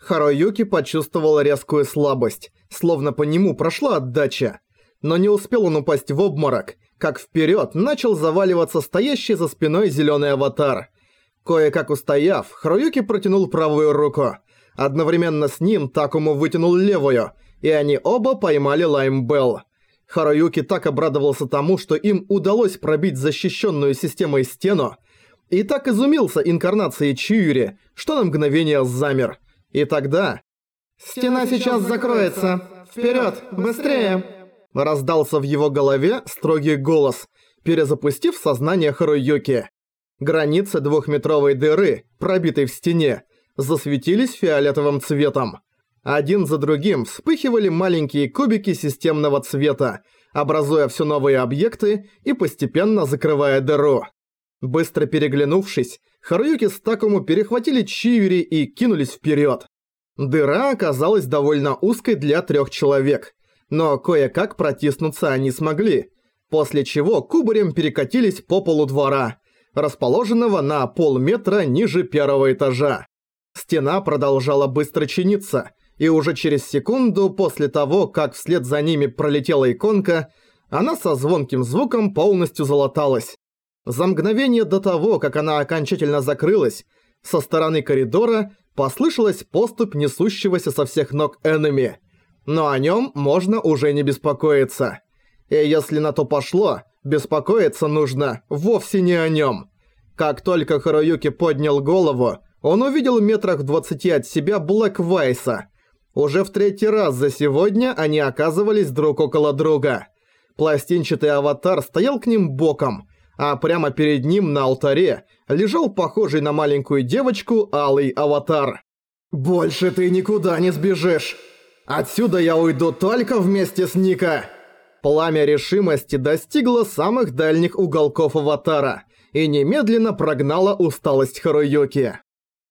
Харуюки почувствовал резкую слабость, словно по нему прошла отдача. Но не успел он упасть в обморок, как вперед начал заваливаться стоящий за спиной зеленый аватар. Кое-как устояв, Харуюки протянул правую руку. Одновременно с ним Такому вытянул левую, и они оба поймали Лаймбелл. Харуюки так обрадовался тому, что им удалось пробить защищенную системой стену, и так изумился инкарнацией Чиюри, что на мгновение замер. И тогда... «Стена сейчас закроется! Вперед, быстрее!» Раздался в его голове строгий голос, перезапустив сознание Харуюки. Границы двухметровой дыры, пробитой в стене, засветились фиолетовым цветом. Один за другим вспыхивали маленькие кубики системного цвета, образуя все новые объекты и постепенно закрывая дыру. Быстро переглянувшись, Харуюки с Такому перехватили Чиури и кинулись вперед. Дыра оказалась довольно узкой для трех человек, но кое-как протиснуться они смогли, после чего кубарем перекатились по полу двора, расположенного на полметра ниже первого этажа. Стена продолжала быстро чиниться, и уже через секунду после того, как вслед за ними пролетела иконка, она со звонким звуком полностью залаталась. За мгновение до того, как она окончательно закрылась, со стороны коридора послышалась поступь несущегося со всех ног энеми. Но о нем можно уже не беспокоиться. И если на то пошло, беспокоиться нужно вовсе не о нем. Как только Харуюки поднял голову, он увидел метрах в двадцати от себя Блэк Вайса, уже в третий раз за сегодня они оказывались друг около друга. Пластинчатый аватар стоял к ним боком, а прямо перед ним на алтаре лежал похожий на маленькую девочку алый аватар. «Больше ты никуда не сбежишь! Отсюда я уйду только вместе с Ника!» Пламя решимости достигло самых дальних уголков аватара и немедленно прогнало усталость Харуюки.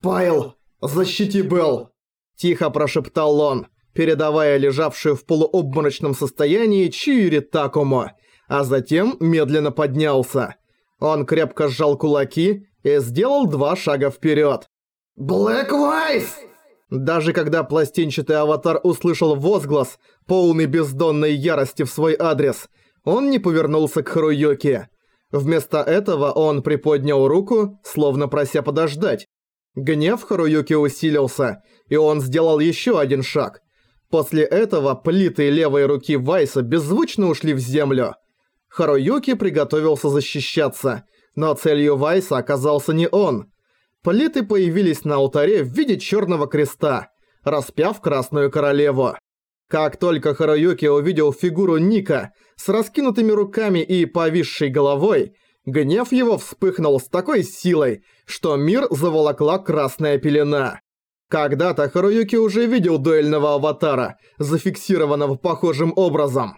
«Пайл, защити Белл!» Тихо прошептал он, передавая лежавшую в полуобморочном состоянии Чиури Такому, а затем медленно поднялся. Он крепко сжал кулаки и сделал два шага вперед. «Блэк Вайс!» Даже когда пластинчатый аватар услышал возглас, полный бездонной ярости в свой адрес, он не повернулся к Харуюке. Вместо этого он приподнял руку, словно прося подождать, Гнев Харуюки усилился, и он сделал еще один шаг. После этого плиты левой руки Вайса беззвучно ушли в землю. Харуюки приготовился защищаться, но целью Вайса оказался не он. Плиты появились на алтаре в виде черного креста, распяв Красную Королеву. Как только Харуюки увидел фигуру Ника с раскинутыми руками и повисшей головой, Гнев его вспыхнул с такой силой, что мир заволокла красная пелена. Когда-то Харуюки уже видел дуэльного аватара, зафиксированного похожим образом.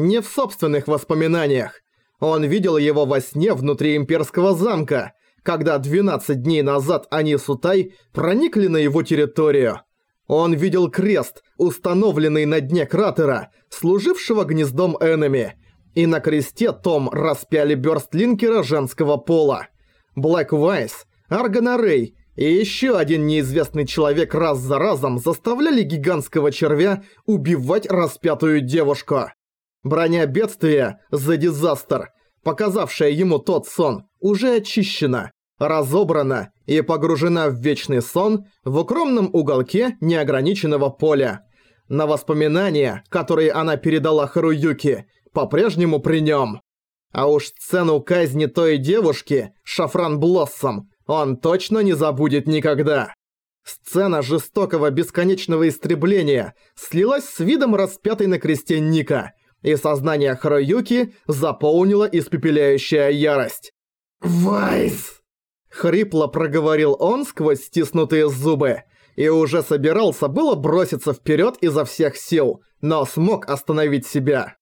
Не в собственных воспоминаниях. Он видел его во сне внутри имперского замка, когда 12 дней назад они с Утай проникли на его территорию. Он видел крест, установленный на дне кратера, служившего гнездом Эннами, и на кресте Том распяли бёрстлинкера женского пола. Блэк Вайс, Аргана Рэй и еще один неизвестный человек раз за разом заставляли гигантского червя убивать распятую девушку. Броня бедствия «The Disaster», показавшая ему тот сон, уже очищена, разобрана и погружена в вечный сон в укромном уголке неограниченного поля. На воспоминания, которые она передала Харуюки, по-прежнему при нем. А уж сцену казни той девушки, Шафран Блоссом, он точно не забудет никогда. Сцена жестокого бесконечного истребления слилась с видом распятой на кресте Ника, и сознание Харуюки заполнила испепеляющая ярость. «Вайс!» Хрипло проговорил он сквозь стиснутые зубы, и уже собирался было броситься вперед изо всех сил, но смог остановить себя.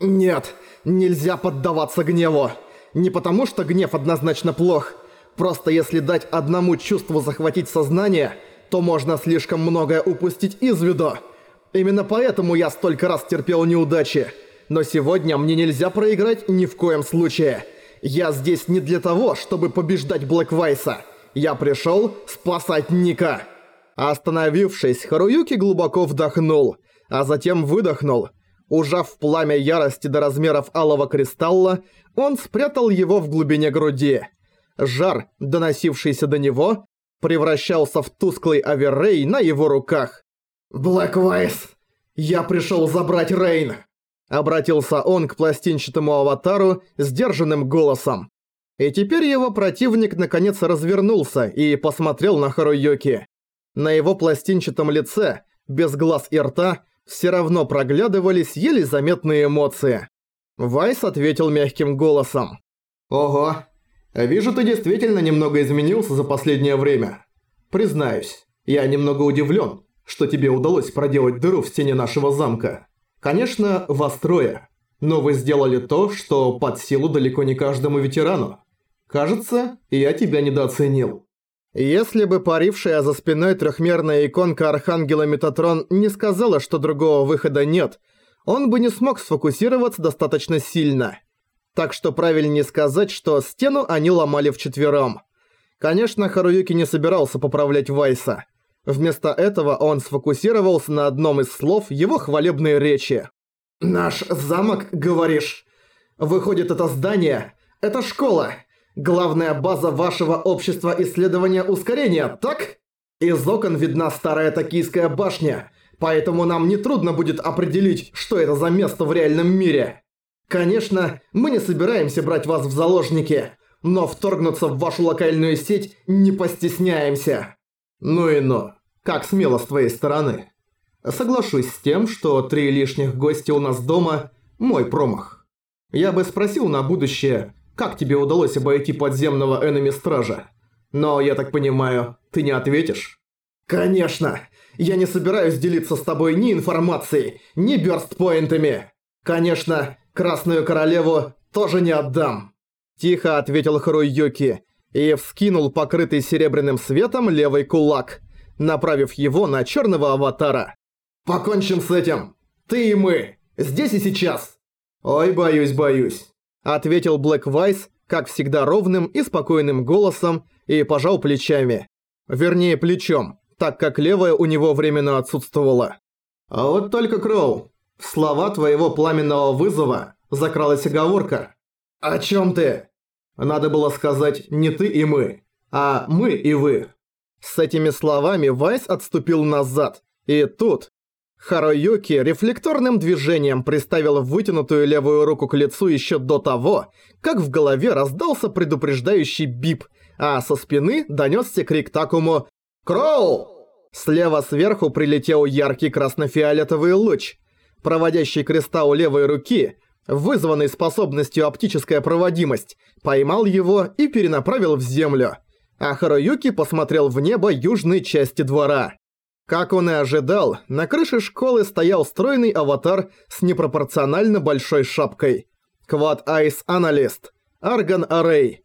«Нет, нельзя поддаваться гневу. Не потому, что гнев однозначно плох. Просто если дать одному чувству захватить сознание, то можно слишком многое упустить из виду. Именно поэтому я столько раз терпел неудачи. Но сегодня мне нельзя проиграть ни в коем случае. Я здесь не для того, чтобы побеждать Блэквайса. Я пришел спасать Ника». Остановившись, Харуюки глубоко вдохнул, а затем выдохнул. Ужав пламя ярости до размеров алого кристалла, он спрятал его в глубине груди. Жар, доносившийся до него, превращался в тусклый оверрей на его руках. Блэквайс, я пришел забрать Рейн. Обратился он к пластинчатому аватару сдержанным голосом. И теперь его противник наконец развернулся и посмотрел на Харуюки. На его пластинчатом лице, без глаз и рта, все равно проглядывались еле заметные эмоции. Вайс ответил мягким голосом. «Ого, вижу, ты действительно немного изменился за последнее время. Признаюсь, я немного удивлен, что тебе удалось проделать дыру в стене нашего замка. Конечно, вас трое, но вы сделали то, что под силу далеко не каждому ветерану. Кажется, я тебя недооценил». Если бы парившая за спиной трехмерная иконка Архангела Метатрон не сказала, что другого выхода нет, он бы не смог сфокусироваться достаточно сильно. Так что правильнее сказать, что стену они ломали вчетвером. Конечно, Харуюки не собирался поправлять Вайса. Вместо этого он сфокусировался на одном из слов его хвалебной речи. «Наш замок, говоришь? Выходит, это здание? Это школа? Главная база вашего общества исследования ускорения, так? Из окон видна старая токийская башня, поэтому нам нетрудно будет определить, что это за место в реальном мире. Конечно, мы не собираемся брать вас в заложники, но вторгнуться в вашу локальную сеть не постесняемся. Ну и ну, как смело с твоей стороны. Соглашусь с тем, что три лишних гостя у нас дома – мой промах. Я бы спросил на будущее, как тебе удалось обойти подземного энеми-стража? Но, я так понимаю, ты не ответишь?» «Конечно! Я не собираюсь делиться с тобой ни информацией, ни бёрстпоинтами! Конечно, Красную Королеву тоже не отдам!» Тихо ответил Харуюки и вскинул покрытый серебряным светом левый кулак, направив его на черного аватара. «Покончим с этим! Ты и мы! Здесь и сейчас!» «Ой, боюсь, боюсь!» ответил Блэк Вайс, как всегда ровным и спокойным голосом, и пожал плечами. Вернее, плечом, так как левое у него временно отсутствовало. «А вот только, Кроу, в слова твоего пламенного вызова закралась оговорка. О чем ты?» Надо было сказать «не ты и мы», а «мы и вы». С этими словами Вайс отступил назад, и тут Харуюки рефлекторным движением приставил вытянутую левую руку к лицу еще до того, как в голове раздался предупреждающий бип, а со спины донесся крик Такому «Кроу!». Слева сверху прилетел яркий красно-фиолетовый луч. Проводящий кристалл левой руки, вызванный способностью оптическая проводимость, поймал его и перенаправил в землю. А Харуюки посмотрел в небо южной части двора. Как он и ожидал, на крыше школы стоял стройный аватар с непропорционально большой шапкой. Квад Айс Аналист. Арган Арей.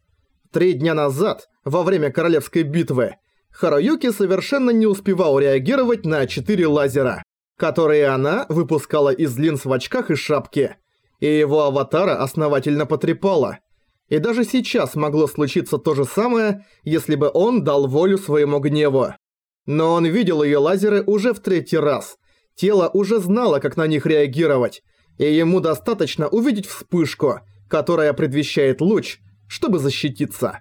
Три дня назад, во время королевской битвы, Харуюки совершенно не успевал реагировать на четыре лазера, которые она выпускала из линз в очках и шапке, и его аватара основательно потрепало. И даже сейчас могло случиться то же самое, если бы он дал волю своему гневу. Но он видел ее лазеры уже в третий раз. Тело уже знало, как на них реагировать, и ему достаточно увидеть вспышку, которая предвещает луч, чтобы защититься.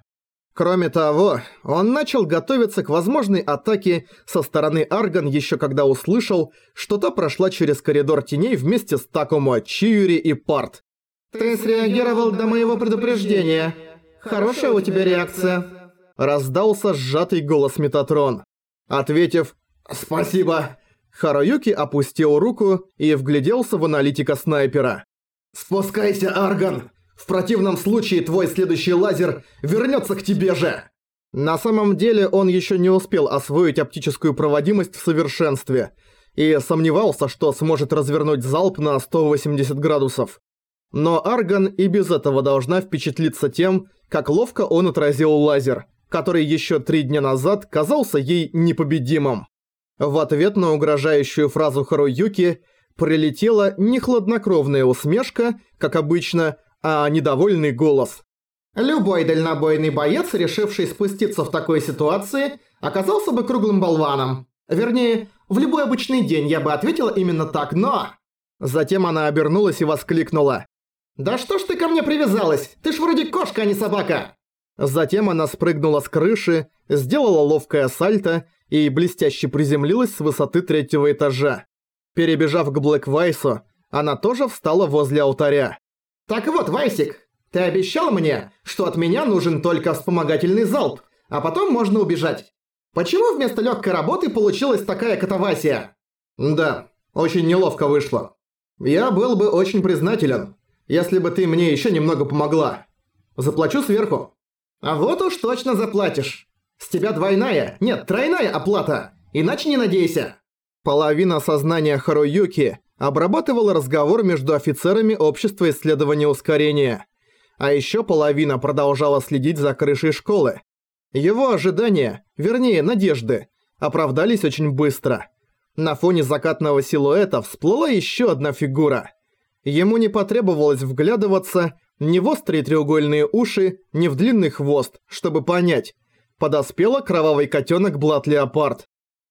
Кроме того, он начал готовиться к возможной атаке со стороны Арган еще когда услышал, что та прошла через коридор теней вместе с Такумо, Чиури и Парт. «Ты среагировал до моего предупреждения. Хорошая у тебя реакция», – раздался сжатый голос Метатрон. Ответив «Спасибо», Харуюки опустил руку и вгляделся в аналитика снайпера. «Спускайся, Арган! В противном случае твой следующий лазер вернется к тебе же!» На самом деле он еще не успел освоить оптическую проводимость в совершенстве и сомневался, что сможет развернуть залп на 180 градусов. Но Арган и без этого должна впечатлиться тем, как ловко он отразил лазер, который еще три дня назад казался ей непобедимым. В ответ на угрожающую фразу Харуюки прилетела не хладнокровная усмешка, как обычно, а недовольный голос. «Любой дальнобойный боец, решивший спуститься в такой ситуации, оказался бы круглым болваном. Вернее, в любой обычный день я бы ответила именно так, но... Затем она обернулась и воскликнула. «Да что ж ты ко мне привязалась? Ты ж вроде кошка, а не собака!» Затем она спрыгнула с крыши, сделала ловкое сальто и блестяще приземлилась с высоты третьего этажа. Перебежав к Блэк Вайсу, она тоже встала возле алтаря. «Так вот, Вайсик, ты обещал мне, что от меня нужен только вспомогательный залп, а потом можно убежать. Почему вместо легкой работы получилась такая катавасия?» «Да, очень неловко вышло. Я был бы очень признателен, если бы ты мне еще немного помогла. Заплачу сверху». «А вот уж точно заплатишь. С тебя двойная, нет, тройная оплата, иначе не надейся». Половина сознания Харуюки обрабатывала разговор между офицерами Общества исследования ускорения. А еще половина продолжала следить за крышей школы. Его ожидания, вернее надежды, оправдались очень быстро. На фоне закатного силуэта всплыла еще одна фигура. Ему не потребовалось вглядываться ни в острые треугольные уши, ни в длинный хвост, чтобы понять. Подоспела кровавый котенок Блат Леопард.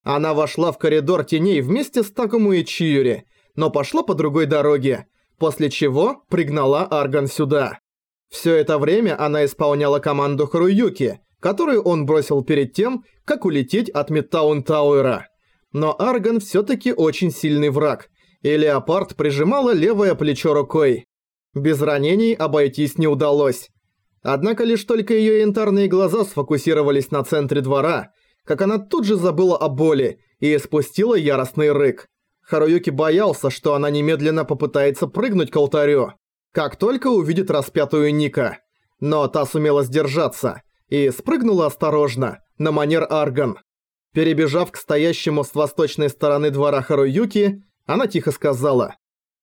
Она вошла в коридор теней вместе с Такому и Чиюри, но пошла по другой дороге, после чего пригнала Арган сюда. Все это время она исполняла команду Харуюки, которую он бросил перед тем, как улететь от Мидтаун Тауэра. Но Арган все-таки очень сильный враг, и Леопард прижимала левое плечо рукой. Без ранений обойтись не удалось. Однако лишь только ее янтарные глаза сфокусировались на центре двора, как она тут же забыла о боли и испустила яростный рык. Харуюки боялся, что она немедленно попытается прыгнуть к алтарю, как только увидит распятую Ника. Но та сумела сдержаться и спрыгнула осторожно, на манер Арган. Перебежав к стоящему с восточной стороны двора Харуюки, она тихо сказала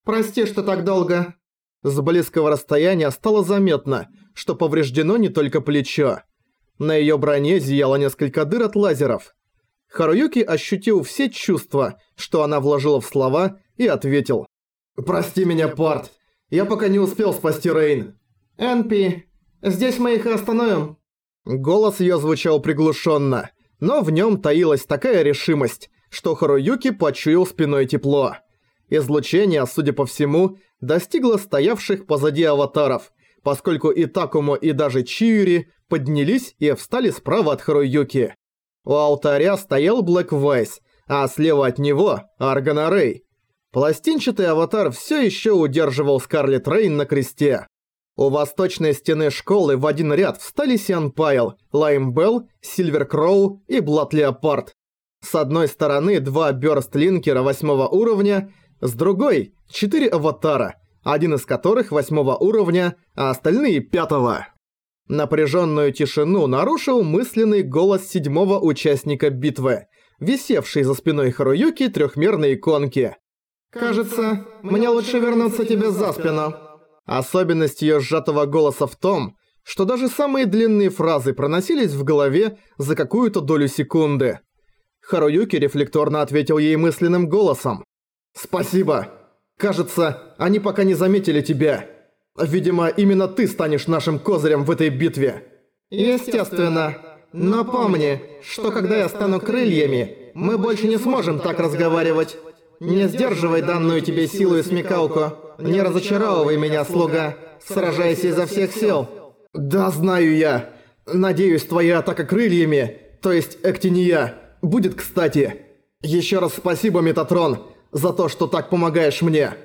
«Прости, что так долго». С близкого расстояния стало заметно, что повреждено не только плечо. На её броне зияло несколько дыр от лазеров. Харуюки ощутил все чувства, что она вложила в слова, и ответил «Прости меня, Парт, я пока не успел спасти Рейн». «Энпи, здесь мы их остановим». Голос её звучал приглушенно, но в нём таилась такая решимость, что Харуюки почуял спиной тепло. Излучение, судя по всему, достигло стоявших позади аватаров, поскольку и Такому, и даже Чиури поднялись и встали справа от Харуюки. У алтаря стоял Блэк Вайс, а слева от него – Аргана Рэй. Пластинчатый аватар все еще удерживал Скарлет Рейн на кресте. У восточной стены школы в один ряд встали Сиан Пайл, Лайм Белл, Сильвер Кроу и Блат Леопард. С одной стороны два бёрст-линкера восьмого уровня, с другой – четыре аватара, один из которых восьмого уровня, а остальные пятого. Напряженную тишину нарушил мысленный голос седьмого участника битвы, висевший за спиной Харуюки трехмерной иконки. «Кажется, мне лучше вернуться тебе за спину». Особенность ее сжатого голоса в том, что даже самые длинные фразы проносились в голове за какую-то долю секунды. Харуюки рефлекторно ответил ей мысленным голосом. «Спасибо. Кажется, они пока не заметили тебя. Видимо, именно ты станешь нашим козырем в этой битве». «Естественно. Но помни, что когда я стану крыльями, мы больше не сможем так разговаривать. Не сдерживай данную тебе силу и смекалку. Не разочаровывай меня, слуга. Сражайся изо всех сил». «Да, знаю я. Надеюсь, твоя атака крыльями, то есть Эктиния, будет кстати. Еще раз спасибо, Метатрон, за то, что так помогаешь мне».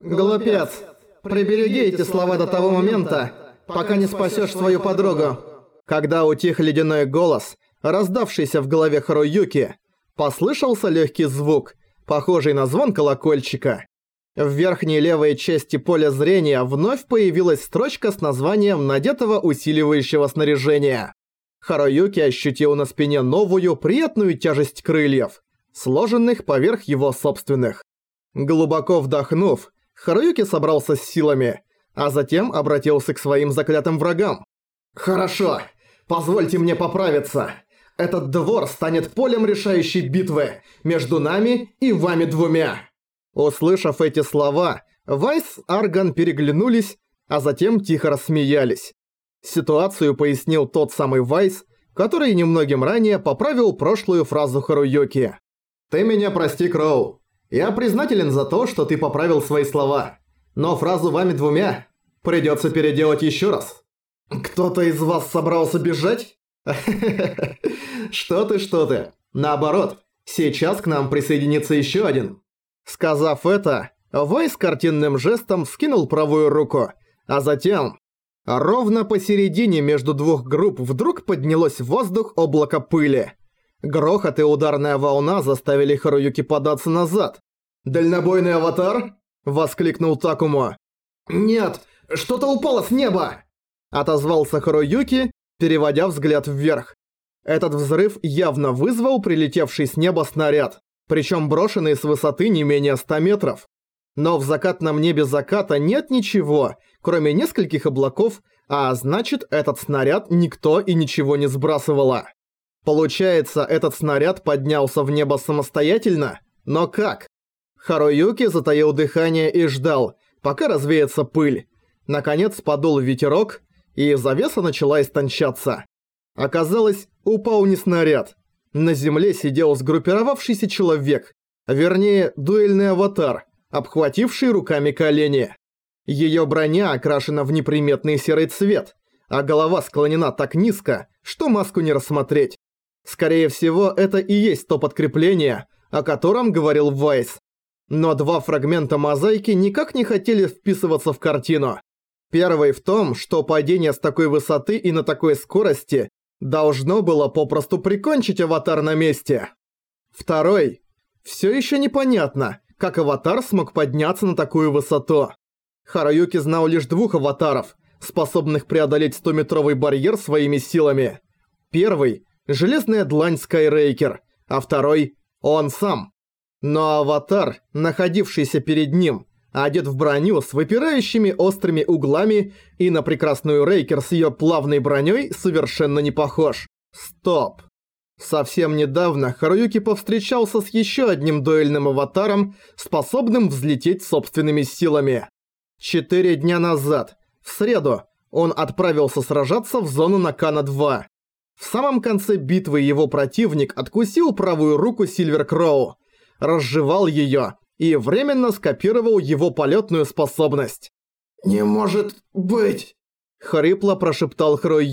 «Глупец, прибереги эти слова до того момента, пока не спасешь свою подругу». Когда утих ледяной голос, раздавшийся в голове Харуюки, послышался легкий звук, похожий на звон колокольчика. В верхней левой части поля зрения вновь появилась строчка с названием надетого усиливающего снаряжения. Харуюки ощутил на спине новую, приятную тяжесть крыльев, сложенных поверх его собственных. Глубоко вдохнув, Харуюки собрался с силами, а затем обратился к своим заклятым врагам. «Хорошо, позвольте мне поправиться. Этот двор станет полем решающей битвы между нами и вами двумя». Услышав эти слова, Вайс с Арган переглянулись, а затем тихо рассмеялись. Ситуацию пояснил тот самый Вайс, который немногим ранее поправил прошлую фразу Харуюки. Ты меня прости, Кроу. Я признателен за то, что ты поправил свои слова. Но фразу вами двумя придется переделать еще раз. Кто-то из вас собрался бежать? Что ты, что ты. Наоборот, сейчас к нам присоединится еще один. Сказав это, Вайс картинным жестом скинул правую руку, а затем... Ровно посередине между двух групп вдруг поднялось в воздух облако пыли. Грохот и ударная волна заставили Харуюки податься назад. «Дальнобойный аватар?» – воскликнул Такумо. «Нет, что-то упало с неба!» – отозвался Харуюки, переводя взгляд вверх. Этот взрыв явно вызвал прилетевший с неба снаряд, причем брошенный с высоты не менее 100 метров. Но в закатном небе заката нет ничего, кроме нескольких облаков, а значит этот снаряд никто и ничего не сбрасывало. Получается, этот снаряд поднялся в небо самостоятельно? Но как? Харуюки затаил дыхание и ждал, пока развеется пыль. Наконец подул ветерок, и завеса начала истончаться. Оказалось, упал не снаряд. На земле сидел сгруппировавшийся человек, вернее, дуэльный аватар, обхвативший руками колени. Её броня окрашена в неприметный серый цвет, а голова склонена так низко, что маску не рассмотреть. Скорее всего, это и есть то подкрепление, о котором говорил Вайс. Но два фрагмента мозаики никак не хотели вписываться в картину. Первый в том, что падение с такой высоты и на такой скорости должно было попросту прикончить аватар на месте. Второй. Всё ещё непонятно, как аватар смог подняться на такую высоту. Хараюки знал лишь двух аватаров, способных преодолеть 100-метровый барьер своими силами. Первый – железная длань Скайрейкер, а второй – он сам. Но аватар, находившийся перед ним, одет в броню с выпирающими острыми углами и на прекрасную Рейкер с ее плавной броней совершенно не похож. Стоп. Совсем недавно Харуюки повстречался с еще одним дуэльным аватаром, способным взлететь собственными силами. Четыре дня назад, в среду, он отправился сражаться в зону Накана-2. В самом конце битвы его противник откусил правую руку Сильвер Кроу, разжевал ее и временно скопировал его полетную способность. «Не может быть!» – хрипло прошептал Хрой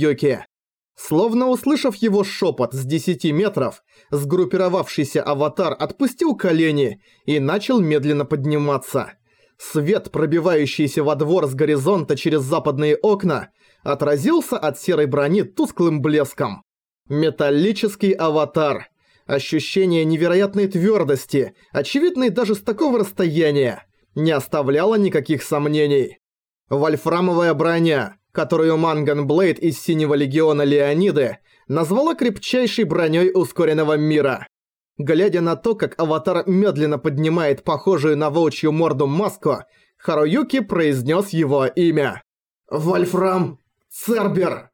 Словно услышав его шепот с 10 метров, сгруппировавшийся аватар отпустил колени и начал медленно подниматься. Свет, пробивающийся во двор с горизонта через западные окна, отразился от серой брони тусклым блеском. Металлический аватар. Ощущение невероятной твердости, очевидной даже с такого расстояния, не оставляло никаких сомнений. Вольфрамовая броня, которую Манган Блейд из Синего Легиона Леониды назвала крепчайшей броней ускоренного мира. Глядя на то, как аватар медленно поднимает похожую на волчью морду маску, Харуюки произнес его имя. «Вольфрам Цербер!»